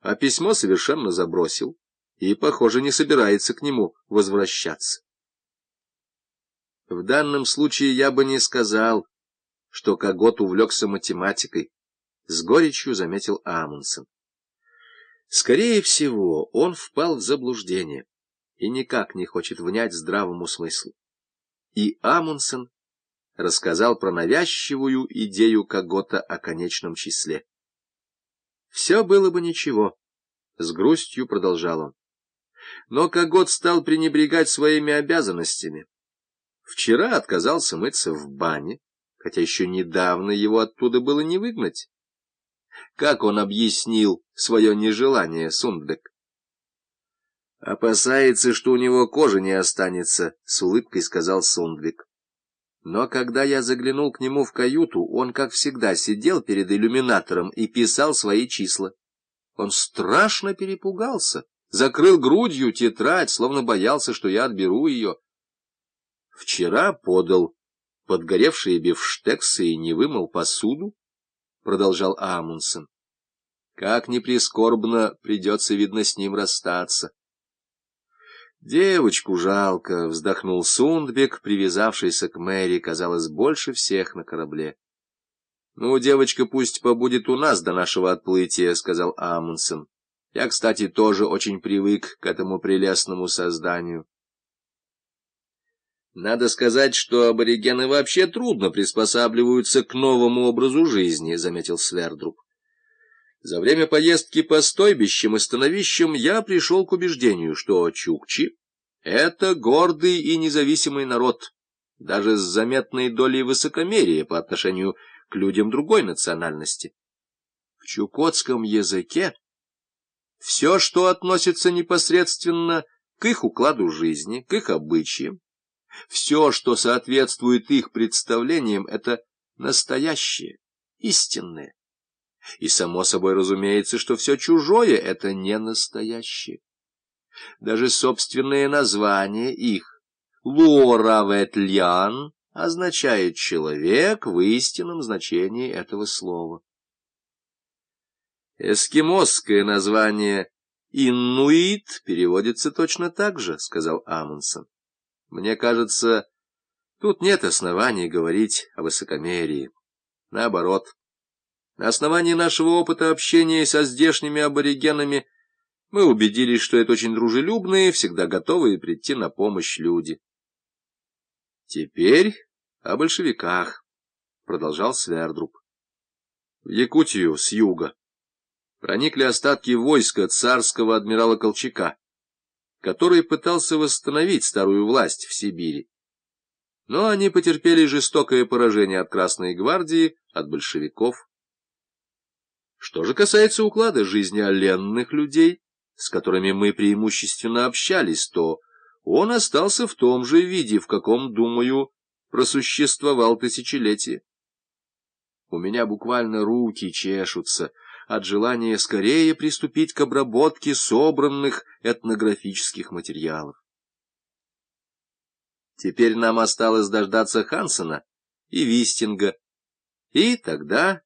а письмо совершенно забросил и, похоже, не собирается к нему возвращаться. В данном случае я бы не сказал, что Когот увлекся математикой, — с горечью заметил Амундсен. Скорее всего, он впал в заблуждение и никак не хочет внять здравому смыслу. И Амундсен рассказал про навязчивую идею Когота о конечном числе. Все было бы ничего, — с грустью продолжал он. Но Когот стал пренебрегать своими обязанностями. Вчера отказался мыться в бане, хотя еще недавно его оттуда было не выгнать. Как он объяснил свое нежелание, Сундбек? «Опасается, что у него кожи не останется», — с улыбкой сказал Сундвик. Но когда я заглянул к нему в каюту, он, как всегда, сидел перед иллюминатором и писал свои числа. Он страшно перепугался, закрыл грудью тетрадь, словно боялся, что я отберу ее. Вчера подал подгоревшие бифштексы и не вымыл посуду, — продолжал Амундсен. Как ни прискорбно, придется, видно, с ним расстаться. «Девочку жалко», — вздохнул Сундбек, привязавшийся к Мэри, казалось, больше всех на корабле. «Ну, девочка пусть побудет у нас до нашего отплытия», — сказал Амундсен. «Я, кстати, тоже очень привык к этому прелестному созданию». Надо сказать, что аборигены вообще трудно приспосабливаются к новому образу жизни, — заметил Свердруб. За время поездки по стойбищам и становищам я пришел к убеждению, что чукчи — это гордый и независимый народ, даже с заметной долей высокомерия по отношению к людям другой национальности. В чукотском языке все, что относится непосредственно к их укладу жизни, к их обычаям, все, что соответствует их представлениям, это настоящее, истинное. И само собой разумеется, что все чужое — это не настоящее. Даже собственное название их, Луораветлян, означает «человек» в истинном значении этого слова. Эскимосское название «иннуит» переводится точно так же, — сказал Амундсен. Мне кажется, тут нет оснований говорить о высокомерии. Наоборот. На основании нашего опыта общения со здешними аборигенами мы убедились, что это очень дружелюбные, всегда готовые прийти на помощь люди. Теперь о большевиках, — продолжал Свердруб. В Якутию с юга проникли остатки войска царского адмирала Колчака, который пытался восстановить старую власть в Сибири. Но они потерпели жестокое поражение от Красной гвардии, от большевиков. Что же касается уклада жизни оленных людей, с которыми мы преимущественно общались, то он остался в том же виде, в каком, думаю, просуществовал тысячелетие. У меня буквально руки чешутся от желания скорее приступить к обработке собранных этнографических материалов. Теперь нам осталось дождаться Хансена и Вистинга, и тогда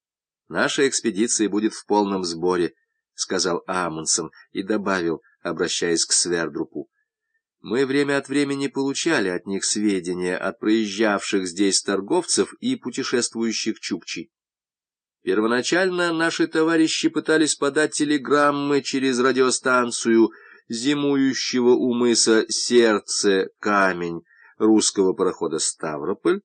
Наша экспедиция будет в полном сборе, — сказал Амундсен и добавил, обращаясь к Свердрупу. Мы время от времени получали от них сведения от проезжавших здесь торговцев и путешествующих чукчей. Первоначально наши товарищи пытались подать телеграммы через радиостанцию зимующего у мыса «Сердце, камень» русского парохода «Ставрополь»,